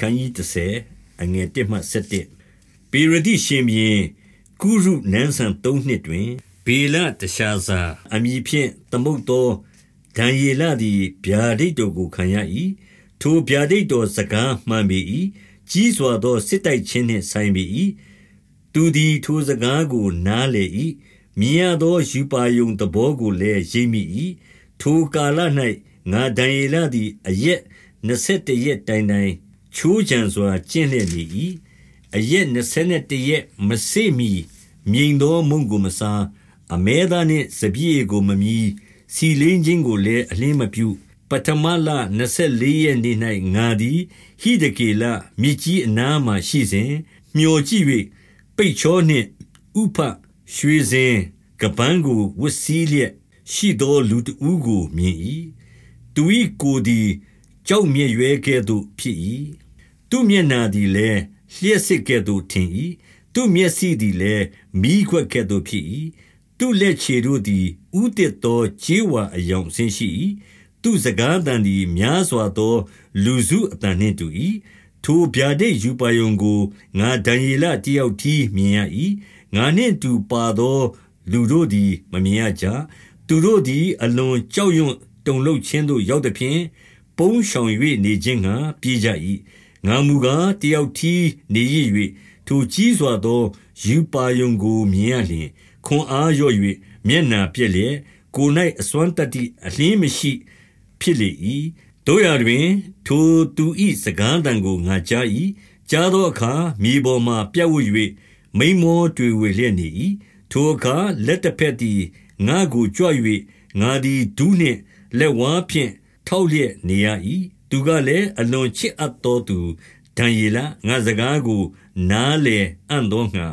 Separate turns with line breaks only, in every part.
ခန်းကြီး30အငယ်1မှ7ပေရတိရှင်ဘီကုရုနန်းဆန်3နှစ်တွင်ဘေလတရှာဇာအမိဖြင့်သမုတ်သောဒံယေလသည်ဗျာဒိတ်တော်ကိုခံရ၏ထိုဗျာဒိတ်တော်စကားမှန်ပေ၏ကြီးစွာသောစစ်တိုက်ခြင်းနှင့်ဆိုင်ပေ၏သူသည်ထိုစကားကိုနားလေ၏မြင်ရသောယူပါယုံသဘောကိုလည်းရိပ်မိ၏ထိုကာလ၌ငါဒံယေလသည်အရက်21ရက်တိုင်တိုင် ချိုးချံစွာကျင့်လျက်နေ၏အရက်21ရက်မစေ့မီမြိန်သောမုံကိုမစားအမဲသားနှင့်စပြည့်ကိုမမီစီလင်းခြင်းကိုလည်းအလင်းမပြု ပထမလ24ရက်နေ့၌ငါသည်ဟိဒကေလမြစ်ကြီးအနားမှရှိစဉ်မျောကြည့်၍ပိတ်ချောနှင့်ဥဖရွှေစင်ကပန်းကိုဝတ်စည်းလျက်ရှိသောလူတဦးကိုမြင်၏သူ၏ကိုယ်သည်ကြောက်မြဲ့ရွဲကဲ့သို့ဖြစ်၏ သူမျက်နာသည်လည်းလျှက်စစ်ကဲ့သို့ထင်၏သူမျက်စိသည်လည်းမိခွက်ကဲ့သို့ဖြစ်၏သူလက်ခြေတို့သည်ဥတည်သောခြေဝါအယောင်ဆင်းရှိ၏သူစကားတန်သည်များစွာသော လူစုအတန်နှင့်တူ၏ထိုဗျာဒိတ်ယူပါယုံကိုငါဒံယေလတယောက်ထီးမြင်ရ၏ငါနှင့်တူပါသော လူတို့သည်မမြင်ရကြသူတို့သည်အလွန်ကြောက်ရွံ့တုန်လှုပ်ခြင်းသို့ရောက်သည်ဖြင့်ပုန်းရှောင်၍နေခြင်းငှာပြေးကြ၏ ငါမူကားတယောက်ထီးနေရ၍ထိုကြီးစွာသောယူပါယုံကို မြင်ရလျင် ခွန်အားရော့၍မျက်နာပြက်လျက် ကိုယ်၌အစွမ်းတတ္တိ အလင်းမရှိ ဖြစ်လေ၏တို့ရတွင် ထိုသူဤစကားတန်ကို ငါကြား၏ကြားသောအခါ မြေပေါ်မှပြတ်ဝ၍မိမောတွေ့ဝေလျက်နေ၏ထိုအခါ လက်တစ်ဖက်သည် ငါကိုကြွ၍ငါသည် ဒူးနှင့်လက်ဝါးဖြင့် ထောက်လျက်နေရ၏ သူကလည်းအလွန်ချစ်အပ်သောသူဒံယေလငါစကားကို နားလေအံ့သောငါ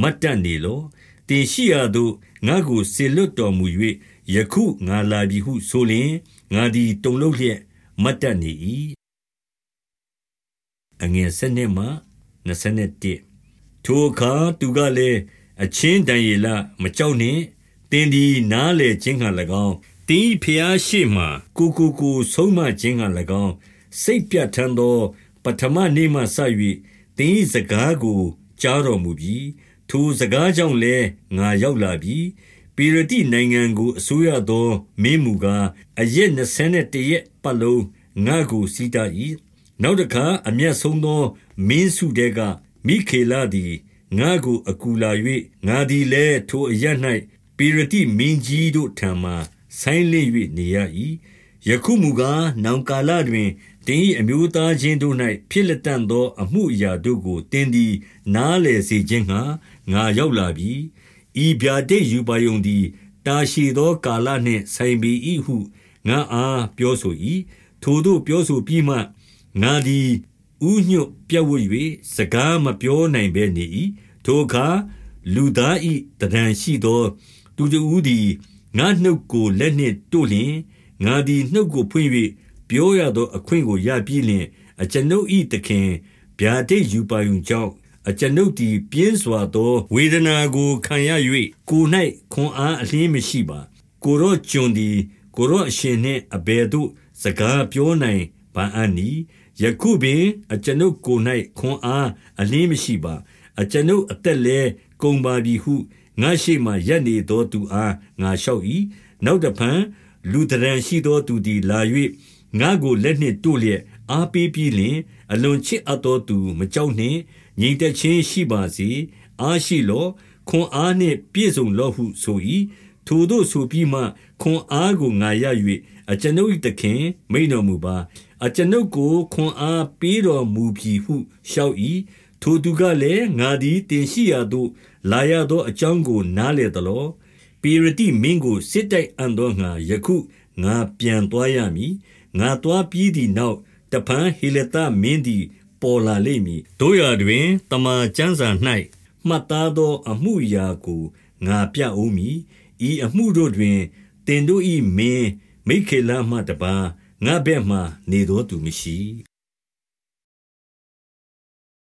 မတ်တနေလောတင်ရှိရာသို့ငါကိုစေလွတ်တော်မူ၍ယခုငါလာပြီဟုဆိုလျင်ငါသည်တုန်လှုပ်လျက်မတ်တနေ၏အငယ်7မှ21ထိုအခါသူကလည်းအချင်းတန်ယေလမကြောက်နှင့်တင်းဒီနားလေခြင်းဟံ၎င်း တင်းဖျားရှိမှကိုကိုကိုဆုံးမခြင်းဟံ၎င်းစိတ်ပြတ်ထန်းသော ပထမနေ့မှစ၍တင်းစကားကို ကြားတော်မူပြီးထိုစကားကြောင့်လည်းငါရောက်လာပြီပေရတိနိုင်ငံကိုအစိုးရသောမင်းမူကားအရက်21ရက်ပတ်လုံးငါကိုစီးတာ၏နောက်တခါအမျက်ဆုံးသော မင်းစုတဲကမိခေလသည်ငါကိုအကူလာ၍ငါသည်လည်းထိုအရ၌ပေရတိမင်းကြီးတို့ထံမှ ဆိုင်းလင့်၍နေရ၏ယခုမူကားနောင်ကာလတွင်တင်း၏အမျိုးသားချင်းတို့၌ဖြစ်လက်တန်သော အမှုအရာတို့ကိုတင်းသည် နားလေစေခြင်းငှာငါရောက်လာပြီဤဗျာဒိတ်ယူပါယုံသည်တာရှိသောကာလနှင့်ဆိုင်ပေ၏ဟုငါအားပြောဆို၏ထိုတို့ပြောဆိုပြီးမှငါသည်ဥညွတ်ပြတ်ဝ၍စကားမပြောနိုင်ဘဲနေ၏ထိုအခါလူသားဤတဒံရှိသော သူတို့သည် ငါနှုတ်ကိုလက်နှင့်တို့လျင်ငါသည်နှုတ်ကိုဖွင့်၍ပြောရသော အခွင့်ကိုရပြီးလျင် အကျွန်ုပ်ဤသခင်ဗျာဒိတ်ယူပါယုံကြောင့်အကျွန်ုပ်သည်ပြင်းစွာသော ဝေဒနာကိုခံရ၍ကို၌ခွန်အားအလင်းမရှိပါ ကိုရောကျွန်သည် ကိုရောအရှင်နှင့်အဘယ်သို့ စကားပြောနိုင်ပါအံ့နီယခုပင်အကျွန်ုပ်ကို၌ခွန်အားအလင်းမရှိပါ အကျွန်ုပ်အသက်လည်းကုန်ပါပြီဟု ငါရှိမှရက်နေသောသူအားငါလျှောက်၏နောက်တဖန်လူတရန်ရှိသောသူသည်လာ၍ငါကိုလက်နှင့်တို့လျက်အားပေးပြီးလျှင် အလွန်ချစ်အပ်သောသူမကြောက်နှင့်ငြိမ်သက်ခြင်းရှိပါစေအားရှိလောခွန်အားနှင့်ပြည့်စုံလောဟုဆို၏ထိုတို့ဆိုပြီးမှခွန်အားကိုငါရ၍အကျွန်ုပ်၏သခင် မိန်တော်မူပါ အကျွန်ုပ်ကိုခွန်အားပေးတော်မူပြီဟုလျှောက်၏ ထိုသူကလည်းငါသည်တင်ရှိရာသို့ လာရသောအကြောင်းကို နားလေသလောပေရတိမင်းကိုစစ်တိုက်အံ့သောငါယခုငါပြန်သွားရမည်ငါသွားပြီးသည့်နောက်တပန်းဟေလတမင်းသည် ပေါ်လာလိမ့်မည်တို့ရတွင်တမန်ကျမ်းစာ၌မှတ်သားသော အမှုရာကိုငါပြအောင်မည်ဤအမှုတို့တွင်တင်တို့၏မင်းမိခေလမှတပါငါဘက်မှနေတော်သူမရှိ